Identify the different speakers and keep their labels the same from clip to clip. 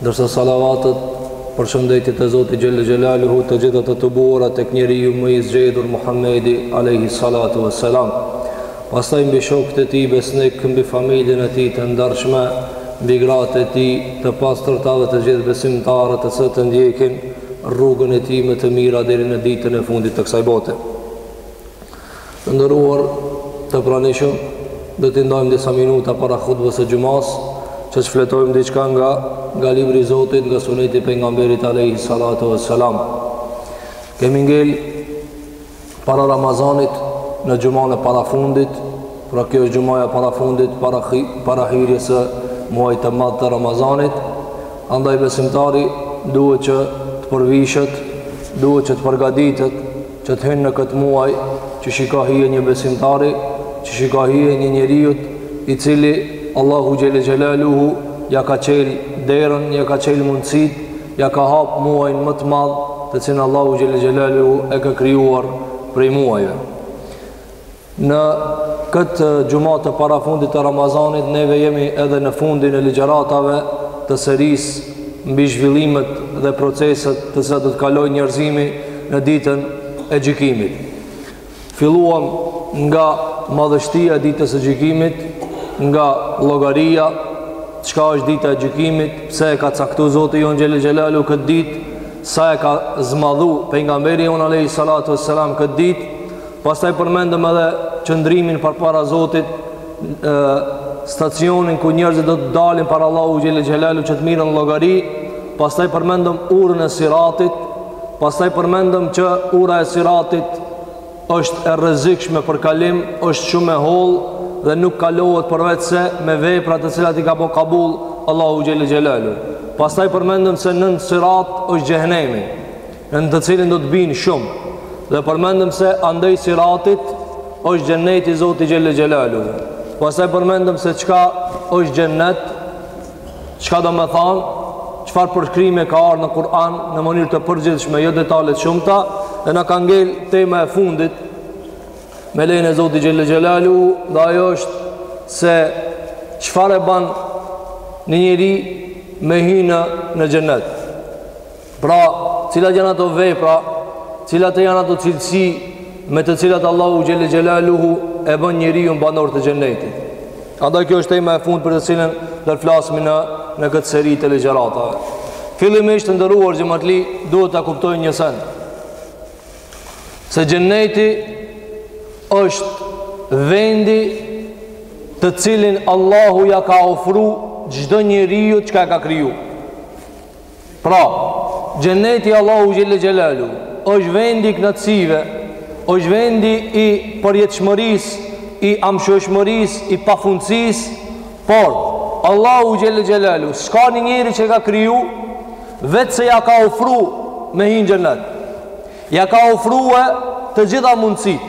Speaker 1: Ndërsa salavatet, përshëndetjet e Zotit Xhele Xhelaluhu të gjitha të të tubuara tek njeriu më i zgjedhur Muhammedi alejhi salatu ve selam. Pastaj mbi shokët e tij besnikë, mbi familjen e tij të ndershme, mbi gratë e tij të pastërta dhe të gjithë besimtarët të cilët ndjekin rrugën e tij me të mira deri në ditën e fundit të kësaj bote. Të nderuar të pranishëm, do t'i ndajmë disa minuta para hutbës së xhumasë, që të shfletojmë diçka nga nga libri i Zotit, nga suneti i pejgamberit alejhi salatu ve selam. Kemi ngel para Ramazanit në xhumanë e parafundit, pra kjo është xhumaja e parafundit para para hyrjes së muajit të madh të Ramazanit. Andaj besimtari duhet që të përvishet, duhet që të përgatitet që të hyn në këtë muaj që siç i ka hije një besimtari, që siç i ka hije një njeriut i cili Allahu Xhele Xhelaluhu ia ka çelë derën, ia ka çelë mundësitë, ia ka hapë muajin më të madh të cilin Allahu Xhele Xhelaluhu e ka krijuar prej muajve. Në këtë xhuma të parafundit të Ramazanit neve jemi edhe në fundin e ligjëratave të serisë mbi zhvillimet dhe proceset të cilat do të kalojë njerëzimi në ditën e gjykimit. Filluam nga madhështia e ditës së gjykimit, nga llogaria, çka është dita e gjykimit, pse e ka caktu Zoti jonë Xhele Xhelaluhu këtë ditë, sa e ka zmadhu pejgamberi jonë alejhi salatu ve selam këtë ditë Pastaj përmendëm edhe qëndrimin përpara Zotit, stacionin ku njerëzit do të dalin para Allahut Xhele Xhelaluhu që të merren llogari, pastaj përmendëm urën e siratit, pastaj përmendëm që ura e siratit është e rrezikshme për kalim, është shumë e hollë dhe nuk kalohet përveçse me vepra të cilat i ka bo kabul Allahu Xhele Xhelaluhu. Pastaj përmendëm se nën sirat është xhehnemi, në të cilin do të bijnë shumë, dhe përmendëm se andej siratit është xhenneti i Zotit Xhele Xhelaluhu. Pastaj përmendëm se çka është xhennet, çka do me thanë, çfarë përshkrime ka ardhë në Kur'an në mënyrë të përgjithshme, jo detale të shumta, dhe na ka ngelë tema e fundit, me lejen e Zotit Xhele Xhelaluhu, dhe ajo është se çfarë e ban një njeri me hynë në xhennet. Pra, cilat janë ato vepra, cilat janë ato cilësi me të cilat Allahu xhelle xhelaluhu e bën njeriun banor të xhennetit. Andaj kjo është tema e fund për të cilën do flasmi në, në këtë seri të ligjëratave. Fillimisht të nderuar xhematli duhet ta kuptojmë një sen. Se xhenneti është vendi të cilin Allahu ja ka ofru çdo njeriu çka e ka kriju. Pra, Xhenneti i Allahu xhelle xhelaluhu është vendi i knaqësive, është vendi i përjetshmërisë, i amshueshmërisë, i pafundësisë, por Allahu xhelle xhelaluhu s'ka një njeri që ka kriju veç se ja ka ofru me hi n'xhennet. Ja ka ofru të gjitha mundësitë.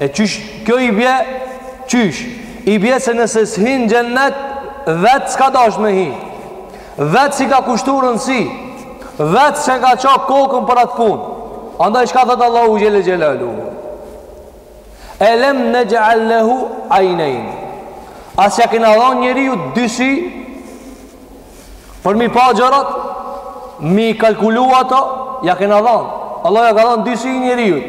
Speaker 1: E qysh, kjo i bje, qysh, i bje se nëse s'hin n'xhennet, vetë s'ka dash me hi, vetë s'i ka kushtu rëndësi, vetë s'e ka ça kokën për atë punë. Andaj çka thotë Allahu xhelle xhelaluhu. Elem nexh'al lehu ajnejn. A s'ja kena dhonë njeriut dy sy, Për m'i pa gjërat, m'i kalkulu ato, ja kena dhanë. Allahu ja ka dhanë dy sy njeriut.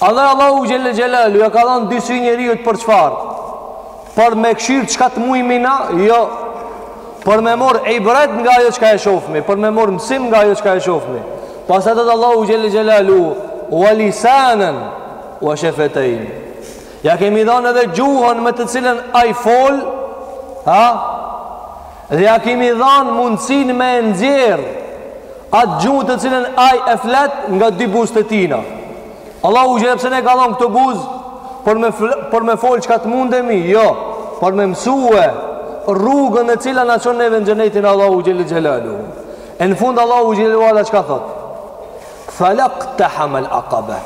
Speaker 1: A dhe Allahu xhelle xhelaluhu ja ka dhanë dy sy njeriut për çfarë? Për me kshyr çka të mujmi na? Jo. Për me morr ibret nga ajo çka e shofmi, për me morr mësim nga ajo çka e shofmi. Pastaj tha Allahu xhelle xhelaluhu, ue lisanen ue shefetejn. Ja kemi dhënë edhe gjuhën me të cilën ai fol, ha? Dhe ja kemi dhënë mundësinë me e nxjerr atë gjuhë të cilën ai e flet nga dy buzët e tina. Allahu xhelle pse na ka dhënë këto buzë për me për me fol çka të mundemi? Jo, për me mësu rrugën e cila na çon neve në xhennetin Allahu xhelle xhelaluhu. E në fund Allahu xhelle ue ala çka thot? Felaktehamel akabe.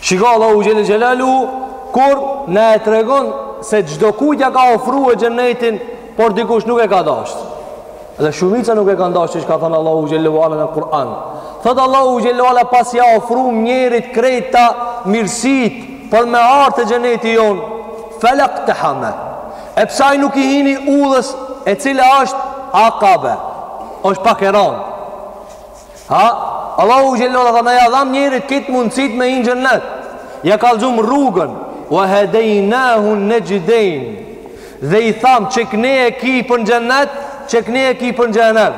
Speaker 1: Shiko Allahu xhelle xhelaluhu Kur na e tregon Se çdokujt ja ka ofru xhennetin Por dikush nuk e ka dasht Dhe shumica nuk e ka dasht Ç'ka thënë Allahu xhelle ue ala në Kur'an Thotë Allahu xhelle ue ala pasi ja ofru njerit krejt mirësitë Për me ardhë te xhenneti jonë Felaktehame E pse ai nuk i hini udhës E cila është akabe është pak e ranë Ha? Allahu xhelle ue ala tha na ja dham njerit kit mundësit me hi n'xhennet. Ja kallxum rrugën ue hedejnahun nexhdejn. Dhe i tham qeknej e ki për n'xhennet, qeknej e ki për n'xhehennem.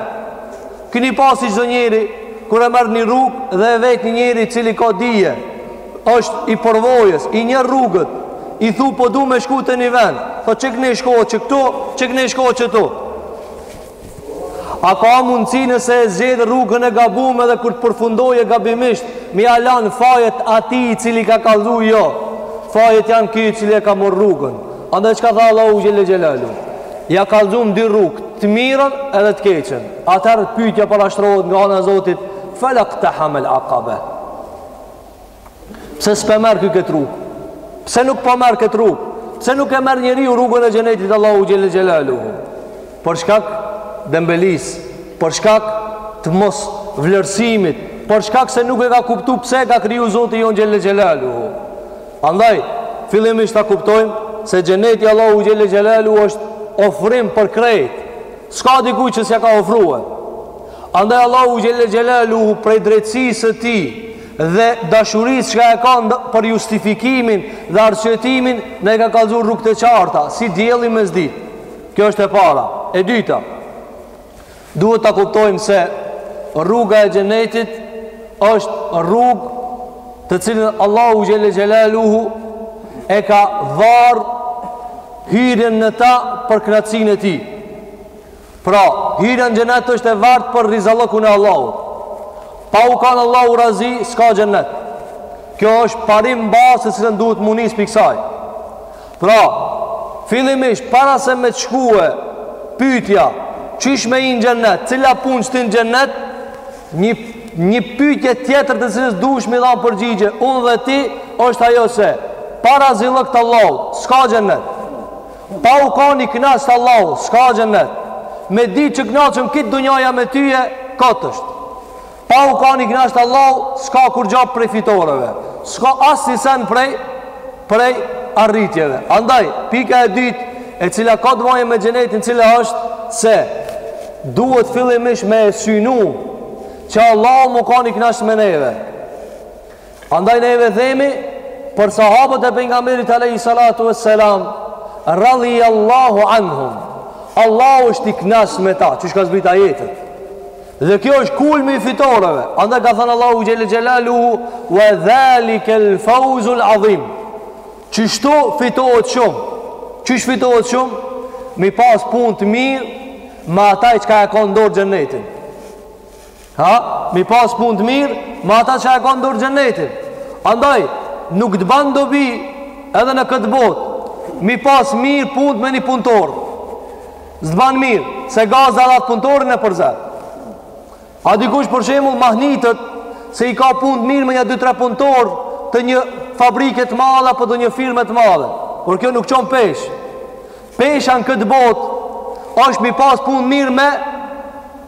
Speaker 1: Kini pasi çdo njeri kur e merr një rrugë dhe e vet një njeri i cili ka dije, është i përvojës, i një rrugët, i thu po du me shku te një vend, tha qeknej shkohet qëktu, qeknej shkohet qëktu. A ka mundësi nëse e zgjedh rrugën e gabume edhe kur të përfundojë gabimisht, me ia lan fajet atij cili ka kallzu jo. Fajet janë ky cili e ka marr rrugën. Andaj çka tha Allahu xhelle xhelalu? Ja kallzum dy rrugë, të mirën edhe të keqen. Atëherë pyetja parashtrohet nga ana e Zotit, felaktehamel akabe. Pse s'po e merr ky këtë rrugë? Pse nuk po merr këtë rrugë? Pse nuk e merr njeriu rrugën e xhenetit Allahu xhelle xhelalu? Për shkak dembelisë, për shkak të mosvlerësimit, për shkak se nuk e ka kuptu pse e ka kriju Zoti jonë xhelle xhelalu. Andaj, fillimisht ta kuptojmë se xheneti Allahu xhelle xhelalu është ofrim për krejt. S'ka dikuj që s'ja ka ofrue. Andaj Allahu xhelle xhelalu prej drejtësisë së tij, Dhe dashurisë çka e ka për justifikimin dhe arsyetimin në e ka kalzur rrug të qarta, si djeli me zdi. Kjo është e para. E dyta, duhet ta kuptojmë se rruga e xhenetit është rrugë të cilën Allahu xhelle xhelaluhu e ka varë hyrjen në ta për knaqsinë e tij. Pra, hyrja në xhenet është e vartë për razillëkun e Allahut. Pa u kanë Allahu razi, s'ka xhenet. Kjo është parim bazë se cilën duhet m'u nis prej kësaj. Pra, fillimisht, para se me shkue, pytja, qysh me hi në xhenet, cila punë t'shtin në xhenet, një, një pytje tjetër të cilës duhsh me i dhanë përgjigje, unë dhe ti, është ajo se, pa razillëk të Allahut, s'ka xhenet. Pa u kanë i knaqt Allahu, s'ka xhenet. Me dit që knaqen krejt dunjaja me tyje, kot është. Pa u kanë i knaqt Allahu, s'ka kurgjo prej fitoreve. S'ka asnjë sen prej, prej arritjeve. Andaj, pika e dytë, e cila ka të bojë me xhenetin, cila është se duhet fillimisht me synu që Allahu m'u kanë i knaqt me neve. Andaj neve themi për sahabët e pejgamberit alejhi salatu vesselam radijallahu anhum. Allahu është i knaqt me ta, qysh ka zbrit ajetet. Dhe kjo është kulmi i fitoreve. Andaj ka thënë Allahu xhelle xhelalu ve dhalikel feuzul adhim. Qështu fitohet shumë. Qysh fitohet shumë? Me pas punë të mirë, me ata çka e ka n'dorë xhenetin. Ha, mi pas punët mirë, me ata që e kanë n'dorë xhenetin. Andaj, nuk të ban dobi edhe në këtë botë, mi pas mirë punët me një punëtor. S'të ban mirë, se gazda at punëtorin e përzë. A dikush për shemull mahnitet, se i ka punët mirë me një dy tre punëtorë të një fabrike të madhe apo të një firme të madhe. Por kjo nuk çon peshë. Pesha në këtë botë, është mi pas punët mirë me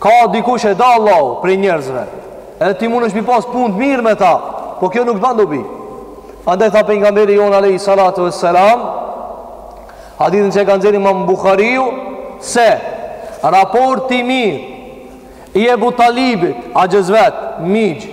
Speaker 1: Ka dikush e do Allahu prej njerëzve, edhe ti mundesh mi pas punët mirë me ta, po kjo nuk të ban dobi. Andaj tha pejgamberi jonë alejhi salatu vesselam, hadithin që e ka nxjerrë Imam Buhariu se raporti i mirë i Ebu Talibit, axhës vet, mixhë,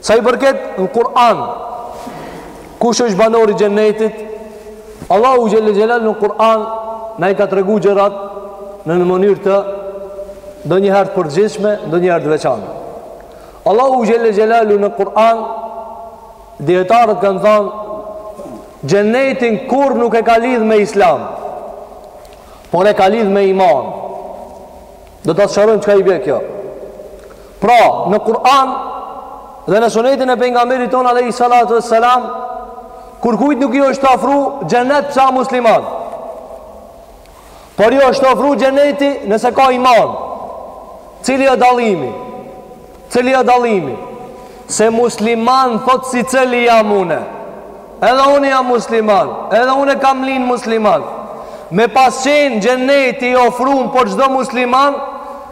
Speaker 1: Sa i përket në Kur'an, kush është banor i xhenetit? Allahu xhele xhelaluhu në Kur'an na i ka tregu gjërat në në mënyrë të ndonjëherë të përgjithshme, ndonjëherë të veçantë. Allahu xhele xhelaluhu në Kur'an, dijetarët kanë thanë, xhenetin kurrë nuk e ka lidh me islam, por e ka lidh me iman. Do ta sqarojmë çka i bie kjo. Pra, në Kur'an dhe në Sunetin e pejgamberit tonë alejhi salatu wassalam kurkujt nuk i është ofru xhenet pse a musliman. Por i është ofru xheneti nëse ka iman. Cili është dallimi? Cili o dalimi Se musliman thotë secili jam une Edhe une jam musliman Edhe une kam lin musliman Me pas qenë xheneti i ofrum për çdo musliman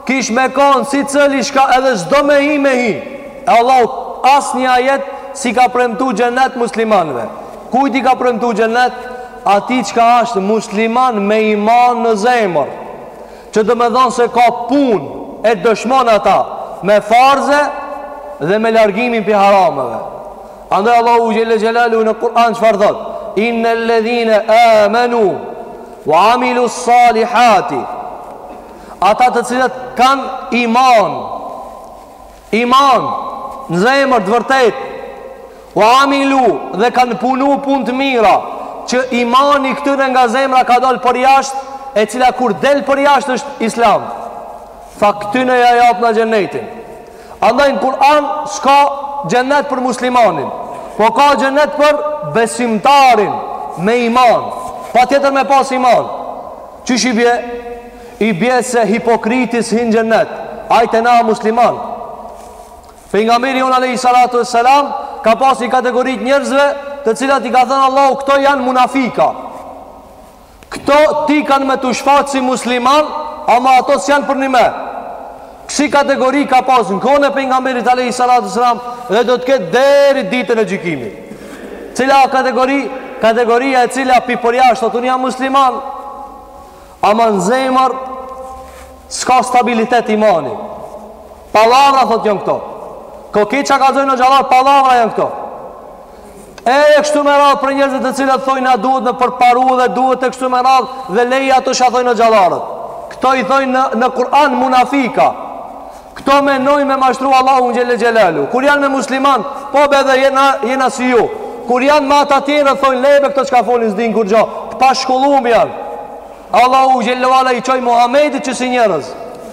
Speaker 1: Kish me konë secili shka Edhe çdo me hi me hi E Allah asnjë ajet s'i ka premtu xhenet muslimanve Kujt i ka premtu xhenet Atij çka ashtë musliman me iman në zemër Që do me thonë se ka punë e dëshmon ata me farze dhe me largimin prej harameve. Andaj Allahu xhele xhelaluhu në Kur'an çfarë thotë, inne ledhine amenu, wa amilu salihati, ata të cilët kanë iman, Iman, në zemër të vërtetë, u amilu dhe kanë punu punë të mira, që imani i këtyne nga zemra ka dalë përjashtë, e cila kur del përjashtë është islam. Tha këtyne ja japna xhenetin. Andaj në Kur'an s'ka xhenet për muslimanin, po ka xhenet për besimtarin me iman, patjetër me pas iman. Qysh i bje? I bje se hipokriti s'hin n'xhenet. Ai te na a musliman. Pejgamberi jonë alejhi salatu ve selam, ka pas një kategori të njerëzve të cilat i ka thënë Allahu këto janë munafika. Këto ty kanë me t'u shfaq si musliman, ama ato s'janë përnime. Kësi kategori ka pas në kohën e pejgamberit alejhi salatu ve selam dhe do të ketë deri ditën e gjykimit. Cila kategori? Kategoria e cila pi përjashta thotë unë jam musliman, ama në zemër, s'ka stabilitet imani. Pallavra, thotë janë këto. Krejt çka kallzojnë hoxhallarët, pallavra janë këto. Edhe kështu me radhë për njerëzit të cilët thojnë na duhet me përparu dhe duhet e kështu me radhë dhe leji ato çka thojnë hoxhallarët. Këto i thojnë në, në Kur'an munafika. Këto menojnë me mashtru Allahun xhele xhelaluhu. Kur janë me musliman, po be edhe jena, jena si ju. Kur janë me ata tjerët, thojnë le be këto çka folin s'dinë kurgjo. Të pashkollum janë. Allahu xhele ve ala i çoi Muhammedit qësi njerëz.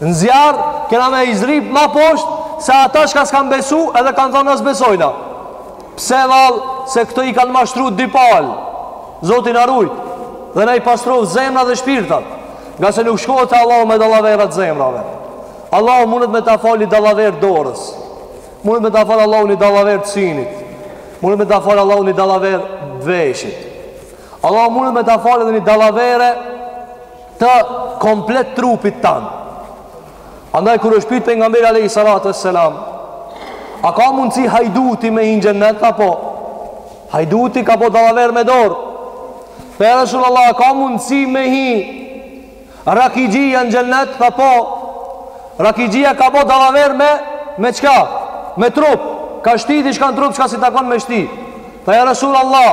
Speaker 1: Në zjarr, kena me i zdrip ma poshtë, se ata çka s'kanë besu edhe kanë thonë na s'besojna. Pse vallë, se këto i kanë mashtru dy palë, Zoti na rujt, dhe na i pastroftë zemrat dhe shpirtat, ngase nuk shkohet te Allahu me dallaverat e zemrave. Allahu mundet me ta fal ni dallavere t'dorës, mundet me ta fal Allahu ni dallavere të sinit, mundet me ta fal Allahu ni dallavere t'veshit. Allahu mundet me ta fal edhe një dallavere të komplet trupit tand. Andaj kur është pyet pejgamberi alayhi salatu wassalam, a ka mundsi hajduti me hi në xhennet, tha po. Hajduti ka bo dallaver me dorë. Tha ja Rasulullah a ka mundsi me hi rakixhia në xhennet tha po. Rakixhia ka bo dallaver me me çka? Me trup. Ka shti diçka në trup çka s'i takon me shti. Tha ja Rasulullah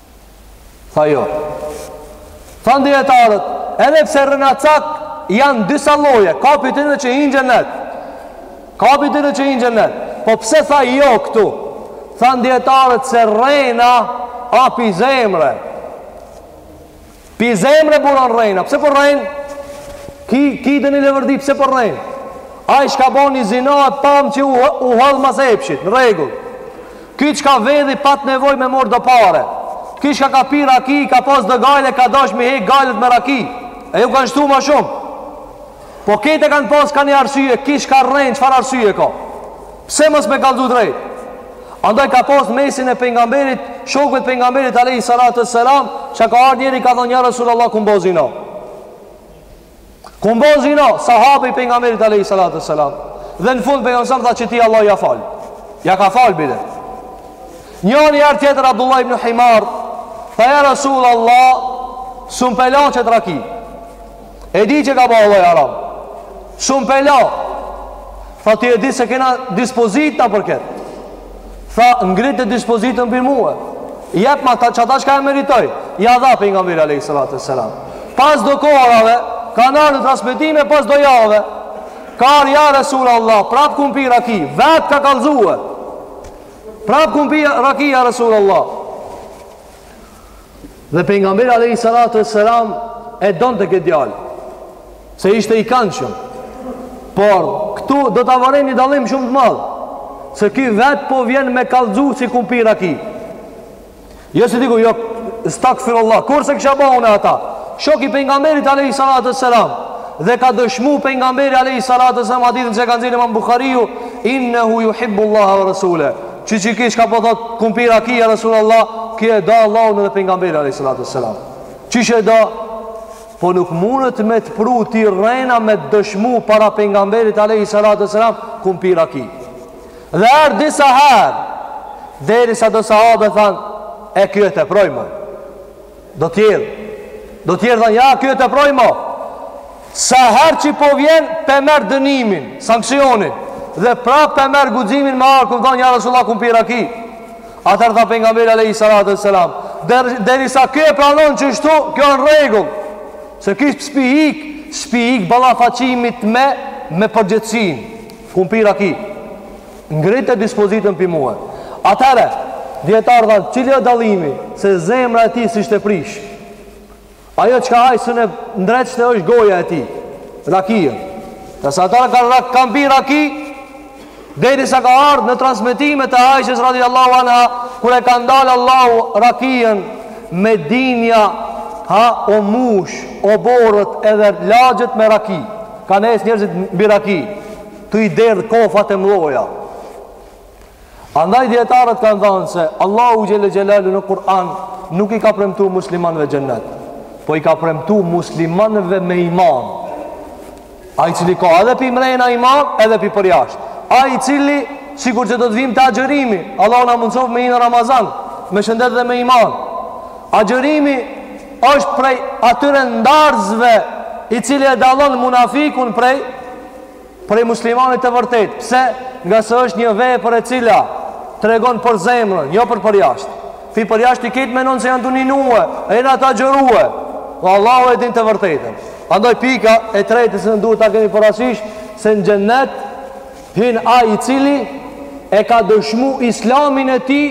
Speaker 1: Tha jo. Thanë dijetarët, edhe pse rrenacakë janë disa lloje, ka pi tyne që hinë në xhennet. Ka pi tyne që hinë në xhennet. Po pse tha jo këtu? Thanë dijetarët se rrena a pi zemre. Pi zemre buron rrejna, pse po rrejn? Ki, ki ndonjë levërdi, pse po rrejn? Ai çka boni zina e pam që u, u hodh mas epshit, në rregull. Ki çka vedhi pat nevojë me mor do pare. Ki çka ka pi raki, ka pas do gajle, ka dash me i hek gajlet me raki. E ju kanë shtu ma shumë. Po krejt kanë pas ka një arsye, ki çka rren, çfarë arsye ka? Pse mos me kallzu drejt? Andaj ka pas mesin e pejgamberit, shokve të pejgamberit alejhi salatu ve selam, që ka ardhë njeri ka thonë ja Rasul Allah kum bo zina. Kum bo zina, sahabe i pejgamberit alejhi salatu ve selam. Dhe në fund pejgamberi selam tha qëtij Allahu ja fal. Ja ka falë bile. Njani ardh tjetër Abdullah ibn Himar, tha ja Rasul Allah, s'un pe la qët raki. E di që ka ba Allahi haram S'un pe la Tha ti e di se kena dispozita për këtë Tha ngrite dispozitën pi mue Jepma qata çka e meritoj Ja dha pejgamberi alejhi salatu wassalam Pas do kohërave Ka nër në transmitime pas do jave Ka ardh ja Resul Allah Prap kum pi raki Vetë ka kallzue Prap kum pi raki ja Resul Allah Dhe pejgamberi alayhi salatu wassalam e donte këtë djalë. Se ishte i kanshëm. Por këtu do ta vërejmë një dallim shumë të madh. Se ky vet po vjen me kallzu se kum pi raki. Jo si dikush, jo stakfirullah. Kurrë s'e kisha ba unë ata. Shoki i pejgamberit alayhi salatu wassalam dhe ka dëshmu pejgamberi a.s. hadithin që ka nxjerrë imam Bukhariu, innehu juhibbu Allahe ve Rasule. Qysh ky çka po thot kum pi raki ja Resulallah ky e do Allahun edhe pejgamberin alejhi salatu wassalam. Qysh e do po nuk mundet me t'pru ty rrena me dëshmu para pejgamberit alejhi salatu wassalam kum pi raki. Dhe erdh disa herë derisa do sahabe than e ky e teproj më. Do tjerë Do tjerë thanë ja ky e teproj mo Sa herë që po vjen Pe merr dënimin Sanksionin Dhe prap pe merr guximin Me ardh e me thanë ja Resulallah kum pi raki Atëherë tha pejgamberi Alejhi salatu ve selam Derisa ky e pranon qështu Ky o në rregull Se ky s'pi ik S'pi ik ballafaqimit me Me përgjegjësinë Kum pi raki Ngrite dispozitën pi mue. Atëherë, dijetarët thanë, cili është dallimi se zemra e tij s'ishte prish. Ajo çka ai s'un e ndreqte është goja e tij. Rakien. Dhe as'habët kanë rak, kanë pi raki, derisa ka ardhë në transmitime të Aishës radiallahu anha, kur e ka ndalë Allahu rakien me dinja, janë mush oborret edhe lagjet me raki. Kanë ec njerëzit mbi raki. tu i derdh kofat e mloja. Andaj dijetarët kanë thënë se Allahu xhelle xhelalu në Kur'an nuk i ka premtu muslimanëve xhennet, po i ka premtu muslimanëve me iman. Ai i cili ka edhe pi mrena iman, edhe pi përjasht. Ai i cili sikur që do të vim të agjërimi, Allahu na mundsoftë me hi në Ramazan, me shëndet dhe me iman. Agjërimi është prej atyre ndarësve i cili e dallon munafikun prej prej muslimanit të vërtetë, pse nga se është një vepër e cila tregon për zemrën, jo për përjashtë. Veç përjashtë i ke t'menon se janë tu ninue, e jena tu agjërue, dhe Allahu e din të vërtetën. Andaj pika e trejtë se ne duhet ta kemi parasysh, se në xhennet hin ai i cili e ka dëshmu islamin e tij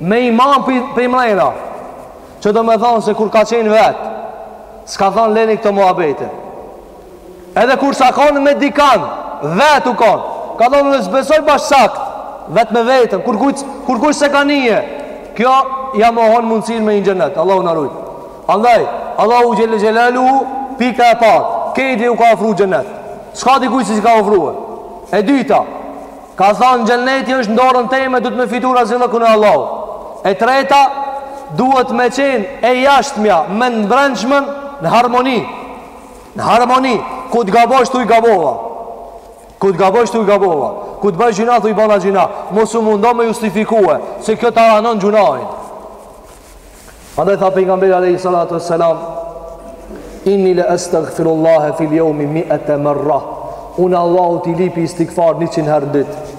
Speaker 1: me iman për, prej mrena. Që domethonë se kur ka qenë vetë, s'ka thonë leni këto muhabete. Edhe kur s'u kanë me dikan, vetë u kanë. Ka thonë edhe s'besoj bash sakt, vetë me vetën, kurkuj, kurkuj s'e ka nije. Kjo ja mohon mundësin me hi n'xhennet, Allahu na rujtë. Andaj, Allahu xhelle xhelaluhu, pika e parë, krejtve u ka ofru xhennet. S'ka dikuj si s'i ka ofrue. E dyta, ka thonë xhenneti është n'dorën teme, duhet me fitu razillëkun e Allahut. E treta, duhet me qenë e jashtëmja, me t'brendshmen në harmoni. Në harmoni, ku të gabosh thuj gabova. Ku të gabosh thuj gabova. Ku të bëjsh gjynah thuj bëna gjynah. Mos u mundo me justifikue, se kjo ta ranon gjynahin. Andaj tha pejgamberi alejhi salatu ve selam, inni le estagfirullahe fil jeumi miete merra. Unë Allahut i lypi istigfar njëqin herë në ditë.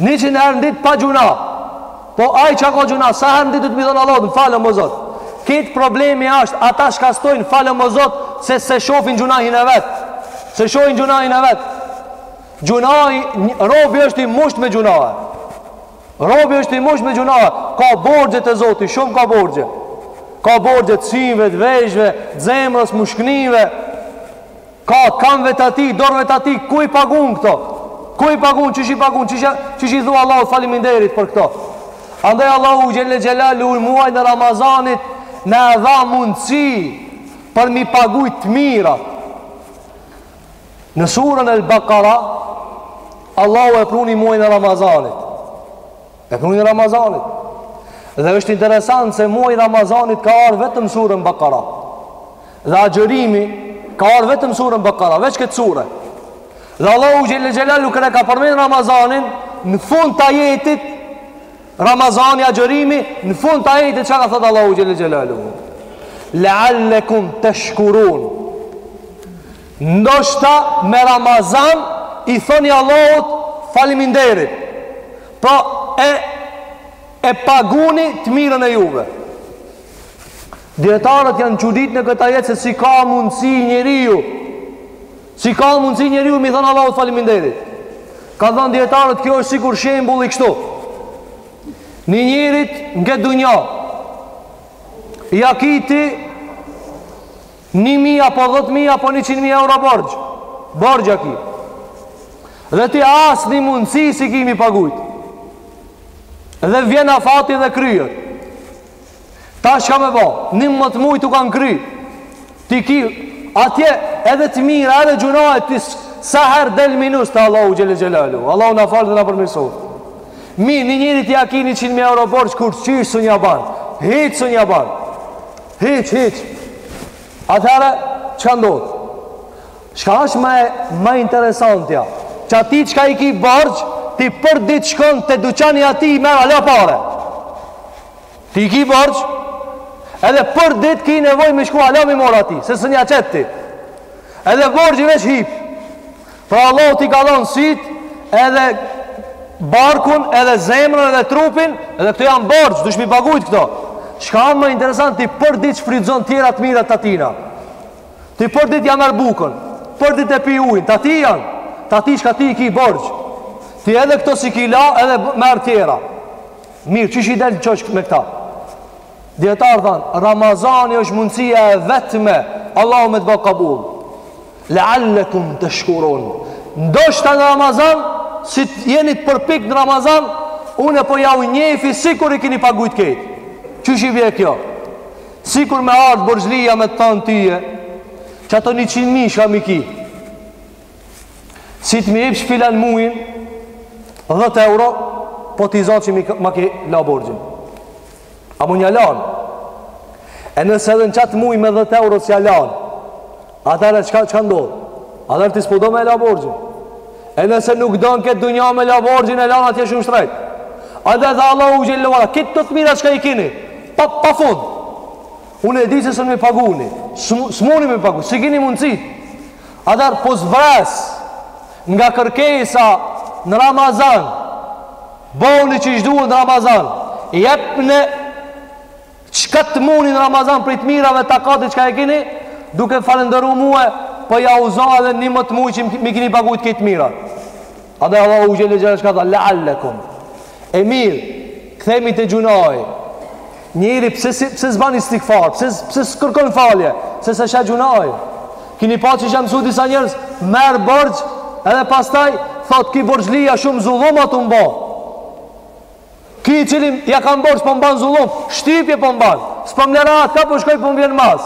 Speaker 1: Njëqind herë në ditë pa gjynah. Po ai çka ka gjynah, sa herë në ditë duhet me i thon Allahut, falëm o Zot. Kët problemi është ata çka s'thojnë falëm o Zot se s'e shohin gjynahin e vet. S'e shohin gjynahin e vet. Gjynahi robi është i musht me gjynahe. Robi është i musht me gjynahe. Ka borxhe te Zoti, shumë ka borxhe. Ka borxhe të syve, të veshve, të zemrës, mushknive. Ka kamve të atij, dorëve të atij, ku i pagun këto? Ku i pagun, qysh i pagun, qysh i thua Allahut faliminderit për këto? Andaj Allahu xhelle xhelaluhu muajn e Ramazanit na e dha mundësi për m'i pagu të mirat. Në suren el Bakara, Allahu e pruni muajn e Ramazanit. E pruni muajin e Ramazanit. Dhe është interesant se muaji i Ramazanit ka ardh vetëm n'suren Bakara. Dhe agjërimi ka ardh vetëm n'suren Bakara, veç n'këtë sure. Dhe Allahu xhelle xhelaluhu kur e ka përmend Ramazanin në fund të ajetit Ramazani agjërimi në fund të ajetit çka ka thënë Allahu xhelle xhelaluhu. Leallekum teshkurun. Ndoshta me Ramazan i thoni Allahut faliminderit. Pra e e paguni të mirën e juve. Dijetarët janë çudit në këtë ajet se si ka mundësi njeriu. Si ka mundësi njeriu me i thënë Allahut faliminderit. Kanë thënë dijetarët kjo është sikur shembulli kështu. Një njerit n'kët dunja. Ja kiti Një mijë apo dhetë mijë apo njëqind mijë euro borxh. Borxh ja ki. Dhe ti asnjë mundësi s'i ki m'i pagujt. Dhe vjen afati dhe kryhet. Tash ka me bo, njëmbëdhjetë muj t'u kanë kry. Ti ki, atje edhe të mira, edhe gjunahe, ti sa herë del minus te Allahu xhele xhelaluhu. Allahu na faltë dhe na përmirësoftë. Mi, një njeri ti ja ki njëqind mijë euro borxh, kurqysh s'un ja ban. Hiç s'un ja ban. Hiç, hiç. Atëherë çka ndodh? Çka është ma ma interesantja? Që atij çka i ki borxh, ti për ditë shkon te dyqani atij merr ala pare. Ti i ki borxh. Edhe për ditë ki nevojë me shku ala me morr atij, se s'un ja çet ti. Edhe borxhi veç hip. Pra Allahu t'i ka dhënë sit edhe barkun edhe zemrën edhe trupin edhe këto janë borxh dush m'i pagujt këto çka është më interesant ti për ditë shfrytëzon tjera të mira të atina ti për ditë ja merr bukën për ditë e pi ujin të ati janë të ati çka ti i ki borxh ti edhe këto s'i ki la edhe merr tjera mirë çish i del çosh me këta Dijetarët thanë, Ramazani është mundësia e vetme Allahu me të ba kabull. La'allakum tashkurun. Ndoshta në Ramazan, si jeni të përpiktë në Ramazan, unë po jau njefi sikur i keni pagujt kejt. Qysh i vje kjo? Sikur me ardh borxhlia me të thënë tyje, çato 100 mijë shka m'i ki. Si të m'i ipsh filan mujin 10 euro Po t'i zan që ma ki la borxhin A mun ja lan E nëse edhe në qat muj me 10 euro s'ja lan Atëherë çka, çka ndodh Atëherë ti s'po do me la borxhin E nëse nuk don në këtë dunja me la borxhin E lan atje shumë shtrejt Andej tha Allahu xhele ue ala Kejt të mirat çka i kini Pa, pa fund Unë e di se s'un m'i paguni S'muni m'i pagu S'i kini mundësit Atëherë po zbres Nga kërkesa Në Ramazan Boni qysh duhet në Ramazan Jepne Çka të muni në Ramazan Prej të mirave dhe takatit çka e kini Duke falënderu mue po jau za edhe njëmbëdhjetë muj që m'i kini pagujt kejt të mira Atëherë Allahu xhele xhelaluhu shka tha Leallekum E mirë, kthehemi te gjunahi. Njeri pse si, pse s'ban istigfar, pse pse s'kërkon falje, se s'e sheh gjunahin. Kini pa që jan msu disa njerëz merr borxh, edhe pastaj thot ki borxhlia shumë zullum a tu m'bo. Ki cilin ja kam borxh po m'ban zullum, shtypje po m'ban. S'po më le rahat ka po shkoj po më vjen mas.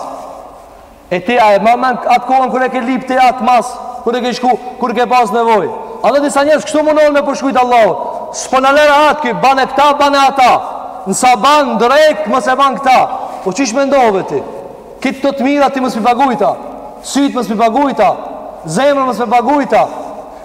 Speaker 1: E ti a e mban mend atë kohën kur e ke lip ti atë mase, kur e ke shku, kur ke pas nevojë? E disa njerëz kështu mundohen me përshkru Allahun. S'po na lë rahat ky, bane këta, bane ata. Nësa ban drejt, mos e ban këta. Po qysh mendove ti? Krejt këto të mira ti mos me i pagujt a. Sytë mos me i pagujt a. Zemrën mos me i pagujt a.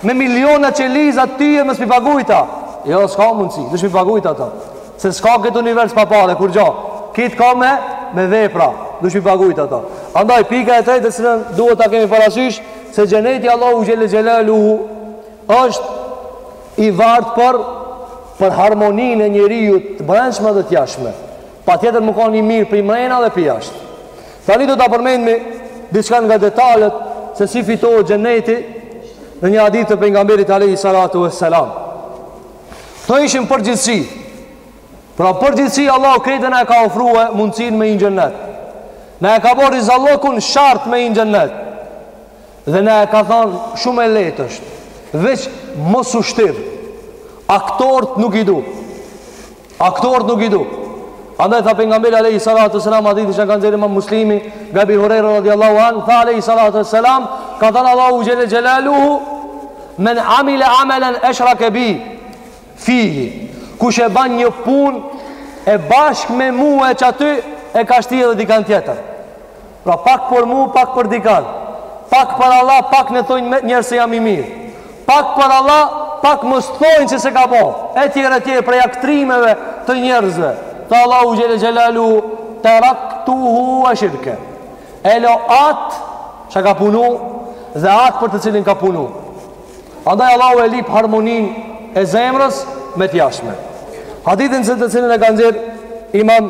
Speaker 1: Me miliona qeliza ti e mos me i pagujt a. Jo, s'ka mundsi, dush me i pagujt ato. Se s'ka n'këtë univers pa pare, kurrgjo. Krejt ka me, me vepra, dush me i pagujt ato. Andaj, pika e tretë, që duhet ta kemi parasysh, se xheneti Allahut xhelle xhelaluhu, është i varët për, për harmoninë e njeriut të brendshme dhe të jashtme. Patjetër me kanë i mirë prej mrena dhe prej jashtë. Tani do ta përmendmi diçka nga detalet, se si fitohet xheneti, në një hadith të pejgamberit alejhi salatu ve selam. Këto ishin përgjithësi. Pra përgjithësi Allahu krejtve na e ka ofru mundësinë me hi n'xhennet. Na e ka bo rizallëkun shart me hi n'xhennet. Dhe na e ka thanë shumë e lehtë është. Veç mos u shtirë. Aktorët nuk i du. Aktort nuk i du. Andaj tha pejgamberi alayhi salatu selam hadithin që ka nxjerrë Imam Muslimi, nga Abi Huraira radhiyallahu an, tha alayhi salatu selam, ka thanë Allahu xhelle xhelaluhu men amila amalan eshrake bi fihi. Kush e ban një punë e bashkë me mu e që aty e ka shti edhe dikan tjetër. Pra pak për mu, pak për dikan. Pak për Allah, pak le t'thojnë njerëzit se jam i mirë. Pak për Allah, pak mos t'thojnë që s'e ka bo. E tjera e tjera prej aktrimeve të njerëzve. Tha Allahu xhelle xhelaluhu, teraktuhu ve shirkeh. E lo atë që ka punu dhe atë për të cilin ka punu. Andaj Allahu e lip harmoninë e zemrës me t'jashtmen. Hadithin të cilin e ka nxjerrë imam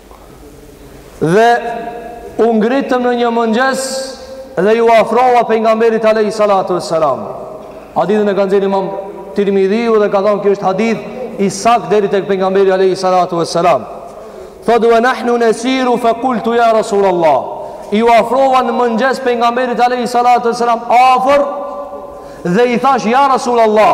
Speaker 1: dhe u ngritëm në një mëngjes dhe iu afrova pejgamberit alejhi salatu ve selam hadithin e ka nxjerrë imam tirmidhiu dhe ka thonë ky është hadith i saktë deri te pejgamberi alejhi salatu ve selam thotë ve nahnu nesiru fe kultu ja rasul Allah iu afrova në mëngjes pejgamberit alejhi salatu ve selam afër dhe i thashë ja rasul Allah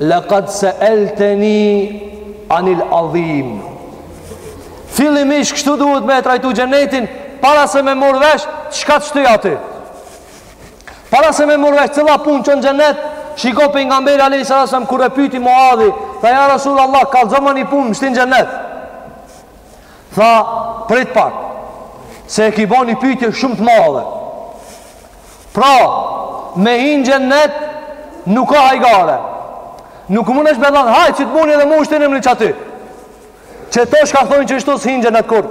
Speaker 1: Laqad sa'altani anil adhim. Fillimisht kështu duhet me e trajtu xhenetin para se me marr vesh çka të shtin aty. Para se me marr vesh cila punë çon n' xhenet, shiko pejgamberi alayhis salam kur e pyti Muadhi, tha ja Rasulullah, kallzomë një punë m'shtin n'xhenet. Tha prit pak. Se e ki ba një pytje shumë të madhe. Pra, me hi n'xhennet nuk ka hajgare. Nuk mund asht me thanë, hajt qe t'muni edhe m'u shtinë m'ni qaty. Qeto çka thojnë, qeshtu s'hin n'xhennet kurrë.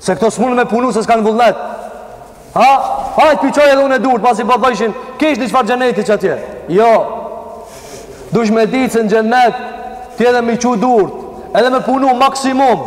Speaker 1: Se këta s'mund me punu se s'kanë vullnet. Ha, hajt p'i çoj edhe unë durt, pasi po thojshin, kish një çfar xhenneti qatje. Jo, duhesh me ditë se në xhennet, ti edhe m'i çu durt, edhe me punu maksimum,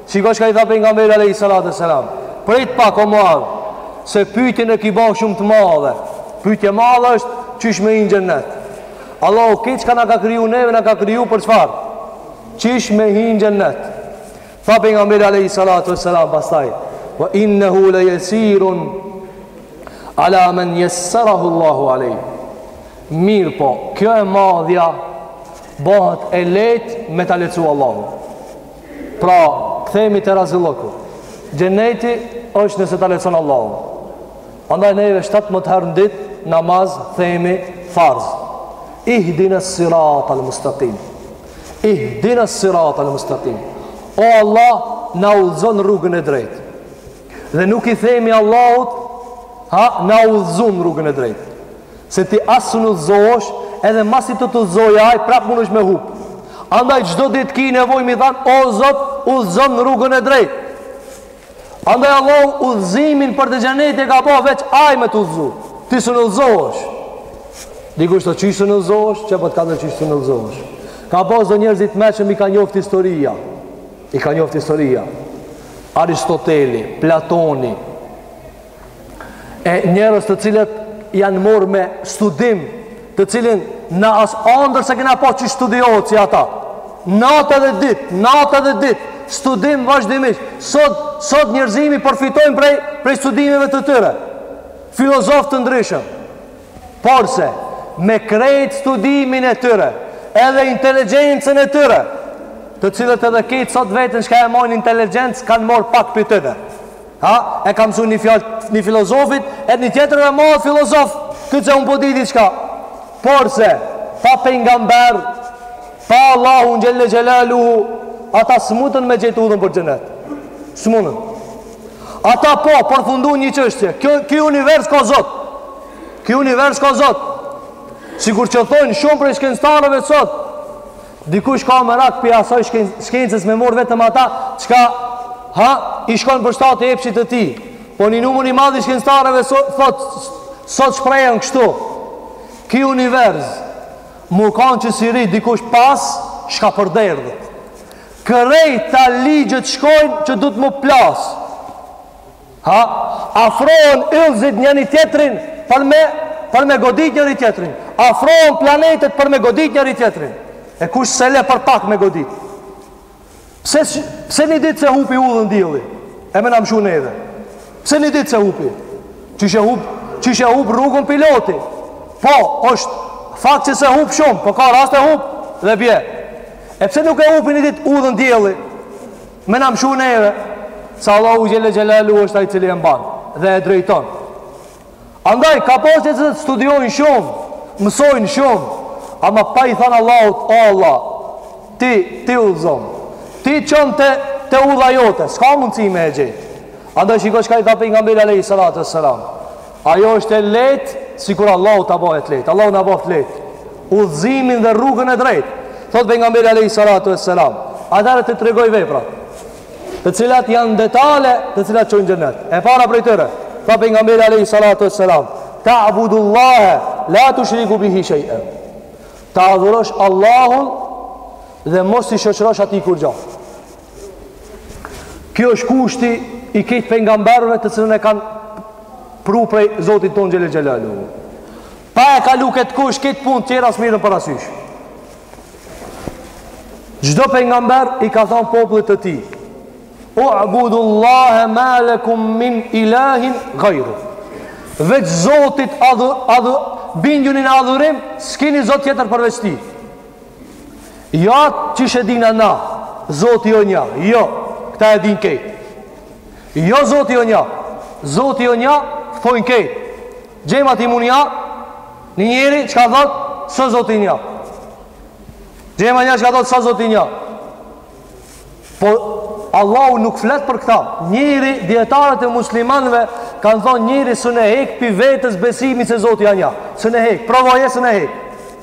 Speaker 1: Shiko çka i tha pejgamberi alejhi salatu vesselam, prit pak o Muadh, se pyetjen e ki ba shumë të madhe. Pyetje e madhe asht qysh me hi n'xhennet. Allahu këtë çka na ka kriju neve, na ka kriju për çfarë? Qysh me hi në xhennet. Tha pejgamberi alejhi salatu vesselam pastaj, "Wa innahu la yasirun ala man yassarahu Allahu alej." Mirëpo, kjo e madhja bahet e lehtë me ta lehtsu Allahu. Pra, kthehemi te rrëzëllaku. Xheneti është nëse ta lehtson Allahu. Andaj neve 17 herë në ditë namaz themi farz. Ihdina sirata al-mustaqim. Ihdina sirata al-mustaqim. O Allah, na udhëzo n'rrugën e drejtë. Dhe nuk i themi Allahut, ha, na udhëzo n'rrugën e drejtë. Se ti as sun udhëzohesh edhe masi të të udhëzojë ai prap mundesh me hup. Andaj çdo ditë ki nevojë me than o Zot udhëzom në rrugën e drejtë. Andaj Allahu udhëzimin për te xheneti e ka ba veç ai me të udhëzu. Ti sun udhëzohesh. Dikush thotë qysh sun udhëzohesh, qe po t'kallxoj qysh sun udhëzohesh. Ka pas do njerëz të mençëm, i ka njoft historia. I ka njoft historia. Aristoteli, Platoni, e njerëz të cilët janë morë me studim të cilin na as andërr s'e kena pa që studiohet si ata natë edhe dit natë edhe dit studim vazhdimisht sot, sot njerëzimi përfitojnë prej, prej studimeve të tyre filozof të ndryshëm porse me krejt studimin e tyre edhe inteligencën e tyre të cilët edhe kitë sot veten çka e majnë inteligencë kanë morë pak prej tyne Ha, e kam mësuar një fjalë t'një filozofit, e një tjetër e mahet filozof ky se un po di diçka. Porse pa pejgamber, pa Allahu xhelle xhelalu, ata s'mujtën me gjetë udhën për xhenet. S'mujtën. Ata patën përfundu një çështje. Kjo ky univers ka Zot. Ky univers ka Zot. Sikur që thonë shumë prej shkencëtarëve sot, Dikush ka merak prej asaj shkencës me morë vetëm ata çka ha, i shkon për shtat epshit të tij. Po një numër i madh i shkencëtarëve sot, thonë, sot shprehen kështu. Ky univers, m'u kanë që s'i rri dikush pas, çka, përderdhet. Krejt kta ligjet shkojnë që do të m'u plasë. Ha? Afrohen yllëzit njëri tjetrin për me, për me godit njëri tjetrin. Afrohen planetet për me godit njëri tjetrin. E kush s'e le për pak me godit. Pse, pse një ditë s'e hupi udhën dielli? E me na mshu neve. Pse një ditë se hupi? Qysh e hup, qysh e hup rrugën piloti. Po, është fakt që s'e hup shumë, po ka rast e hup dhe bje. E pse nuk e hupi një ditë udhën dielli? Me na mshu neve se Allahu xhelle xhelalu është ai i cili e mban dhe e drejton. Andaj ka pas që të studiojnë shumë, mësojnë shumë, ama pa i thënë Allahut, o Allah, ti ti udhëzom. Ti çom te te udha jote, s'ka mundësi me e gjetë. Andaj shiko çka i tha pejgamberi alayhi salatu wassalam. Ajo është e lehtë sikur Allahu ta bëjë të lehtë. Allahu ta bëjë të lehtë udhëzimin dhe rrugën e drejtë. Thot pejgamberi alayhi salatu vesselam, atëherë të tregoj vepra, të cilat janë detale, të cilat çojnë xhenet. E para prej tyre, tha pejgamberi alayhi salatu vesselam, ta'budullaha la tushriku bihi shay'a. Ta adhurosh Allahun dhe mos t'i shoqërosh atij kurrgjo. Kjo është kushti i kejt pengamberve të cilën e kanë pru prej Zotit tonë xhelle xhelalu. Pa e kalu këtë kusht, kejt punt tjera s'mirren parasysh. Çdo pengamber i ka thonë popullit të tij, U'budu Allahe malekum min ilahin gajru. Veç Zotit adhur, adhur, bindjuni n'adhurim, s'kini Zot tjetër përveç tij. Ja, qysh e dina na, Zoti o nja, jo, këta e din kejt. Jo, Zoti o nja, Zoti o nja, thojnë kejt. Xhemat i munja, një njeri çka thotë, se Zoti nja. Xhemat nja çka thotë, se Zoti nja. Po, Allahu nuk flet për këta. Njeri, dijetarët e muslimanve, kanë thonë njeri s'un e hek pi vetes besimin se Zoti o nja. S'un e hek, provoje s'un e hek.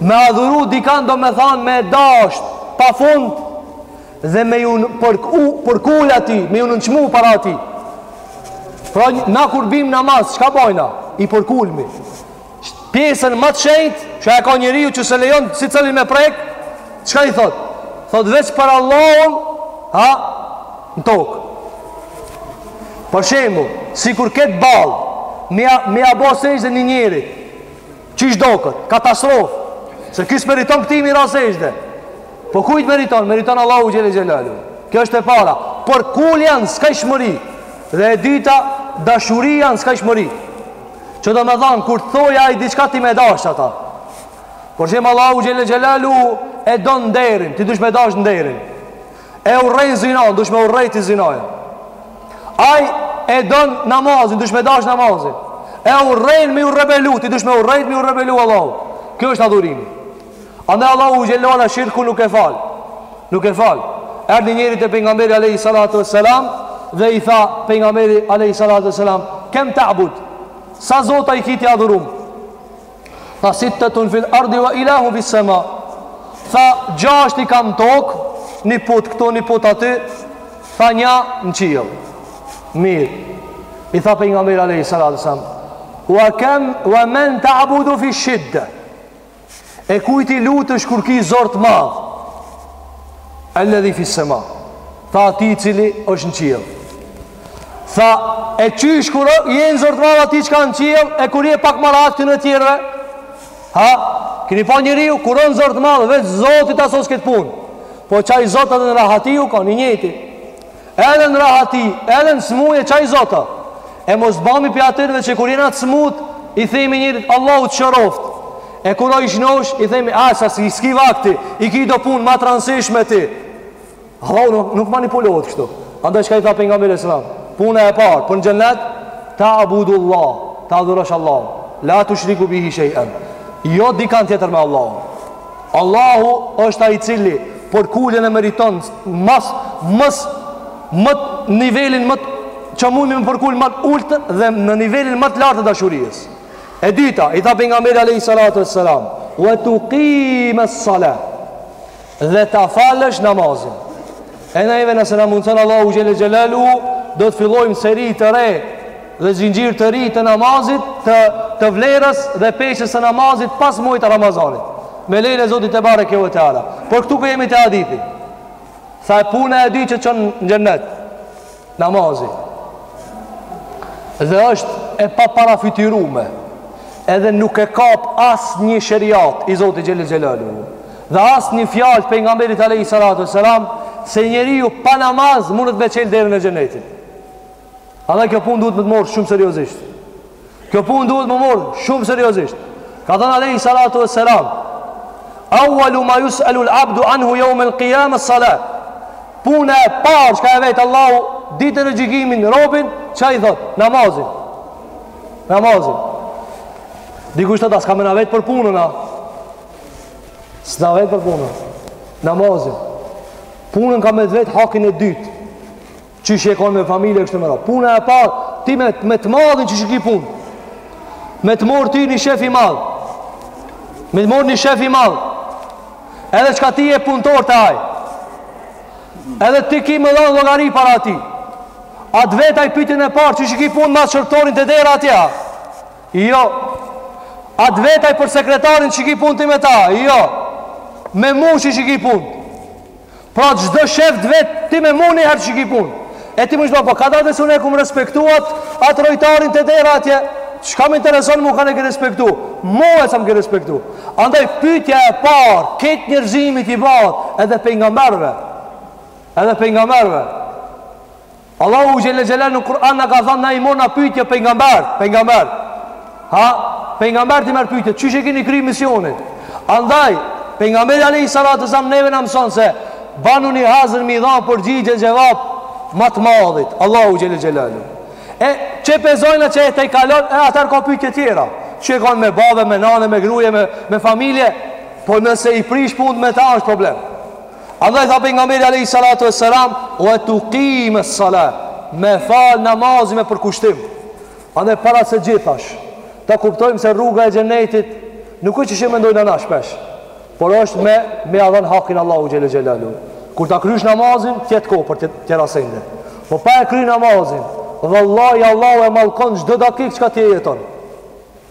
Speaker 1: Me adhuru dikan domethanë me e dasht pa fund dhe me ju përku, përkul atij, me ju nënçmu para atij. Pra na kur bim namaz, çka bojna? I përkulmi. Pjesën më të shenjt, që e ka njeriu që s'e lejon secilin me prek, çka i thot? Thot veç për Allahun, ha, në tokë. Për shembull, sikur këtë ball me ia bo sexhde një njerit, Qysh doket, katastrofë, se ky s'e meriton këtë, ti me i ra sexhde. Po kujt meriton, meriton Allahu xhelle xhelalu. Kjo është e para, përkulja n'skajshmëri, dhe e dyta dashuria n'skajshmëri. Që domethanë, kur të thojë ai diçka ti me dashtë ata. Për shembull Allahu xhelle xhelalu e do nderin, ti dush me dashtë nderin. e urren zinanë, dush me urrejt ti zinanë. Aj e don namazin, dush me dash namazin. E urren me ju rebelu, ti dush me urrejt me ju rebelu Allahut. Kjo është adhurimi. Andaj Allahu xhelle ue ala shirkun nuk e fal. Nuk e fal. Erdi njeri te pejgamberi Alejhi Salatu e Selam dhe i tha pejgamberi Alejhi Salatu e Selam kem ta'bud, sa zota i ki ti adhurum. Tha sittetun fil ardi wa ilahu fis sama. Tha gjashtë i kam n'tokë, një put këtu, një put aty, tha një në qiell. Mirë. I tha pejgamberi alayhi salatu sallam, "Wa kam wa man ta'budu fi shidda." E kujt i lutësh kur ki zor të madh? Alladhi fis sama. Tha atij i cili është në qiell. Tha, e qysh kur je në zor të madh atij çka në qiell, e kur je pak ma rahat i tjerëve? A kini pa njeriu, kur o në zor të madh, veç zoti ta sos këtë punë. Po qaj zot edhe në rahati u kan i njëjti. Edhe në rahati, edhe në smuje qaj zot â. E mos bami prej atyrve që kur jena të smut, i themi njerit, Allahu të shëroft. E kur o i shnosh, i themi, a, s'ki vakt, i ki do punë, ma t'ransishme ti. Allahu nuk, nuk manipulohet kështu. Andaj çka i tha pejgamberi sallallahu alajhi wasallam, puna e parë për në xhennet ta abudullah, ta adhurosh Allahun. La tushriku bihi shay'an. Jo dikan tjetër me Allahun. Allahu është ai i cili përkuljen e meriton mas mës më nivelin më që mujmi me u përkul më t'ultë dhe në nivelin më të lartë të dashurisë. E dyta, i tha pejgamberi alayhi salatu wassalam, "Wa tuqima as-salat." dhe ta falësh namazin. E neve nëse na mundson Allahu xhel xelalu, do të fillojmë seri të re dhe zinxhir të ri të namazit, të të vlerës dhe peshës së namazit pas muajit të Ramazanit. Me lejen e Zotit Tebareke ue Teala. Por këtu ku jemi te hadithi. Tha e puna e dytë që çon në xhennet. Namazi Dhe është e paparafytyrume Edhe nuk e kap asnjë sheriat i Zotit xhele xhelalu Dhe asnjë fjalë pejgamberit Alejhi Salatu Selam Se njeriu pa namaz Mundet me çelë derën e xhenetit Andaj kjo punë duhet me u morrë shumë seriosisht Kjo punë duhet me u morrë shumë seriosisht. Ka thënë Alejhi Salatu e Selam, Awalu ma jus'elul abdu anhu jeumel kijame es-salat. Puna e parë çka e vet Allahu ditën e gjykimit robin, çka i thotë? Namazin. Namazin. Dikush thot a s'ka me na vetë për punën, a? S'na vetë për punën. Namazin. Punën ka me t'vetë hakin e dytë. Qysh je konë me familje e kështu me radhë. Puna e parë, ti me, me të madhin qysh i ki punët. Me të marrë ty një shef i madh. Me të marrë një shef i madh. Edhe çka ti je punëtor te ai. Edhe ti ki me dhanë llogari para tij. A të vet ai pytjen e parë qysh i ki punët me shërbtorin te dera atje. Jo. A të vet ai për sekretarin qysh i ki punët ti me ta. Jo. Me mu qysh i ki punët. Pra çdo shef të vet ti me mu ni herë qysh i ki punët. E ti më shpo, po kadalë se unë e kom respektu atë rojtarin te dera atje, çka më intereson mu kanë e ki respektu, mue sa më ki respektu. Andaj pytja e parë, krejt njerëzimit i bahet, edhe pejgamberëve, edhe pejgamberëve, Allahu xhelle xhelalu në Kur'an na ka thënë na i marrim në pyetje pejgambert, pejgambert. Ha, pejgambert i merr në pyetje, qysh e keni kry misionin? Andaj pejgamberi alejhi salatu selam neve na mëson se banuni hazër me i dha përgjigje xhevap ma të madhit, Allahu xhelle xhelalu. E qe po e zojna që tejkalon, e atëherë ka pyetje tjera. Qysh je konë me babë, me nanë, me grue, me me familje, po nëse i prish punët me ta është problem. Andaj tha pejgamberi alejhi salatu wassalam wa tuqim as-salat. Me fal namazin me përkushtim. Andaj para se gjithash, ta kuptojmë se rruga e xhenetit nuk është qysh e mendojna na shpesh, por është me me ia dhanë hakin Allahut xhelle xhelalu. Kur ta krysh namazin, t'jet kohë për të tjera sende. Po pa e kry namazin, vallahi Allahu e mallkon çdo dakikë çka ti e jeton.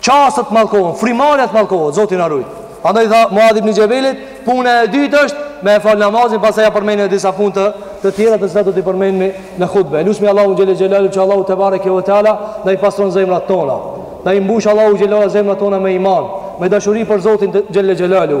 Speaker 1: Çastet mallkohen, frymëmarrja t' mallkohet, Zoti na rujt. Andaj tha Muadh ibn Xhebelit, puna e dytë është me fal namazin, pastaj ia përmendi disa punë të, të tjera të cilat do t'i përmendmi në hutbe. E lusmi Allahun xhelle xhelalu që Allahu tebareke ve teala na i pastron zemrat tona. Na i mbush Allahu xhelalu zemrat tona me iman, me dashuri për Zotin xhelle xhelalu.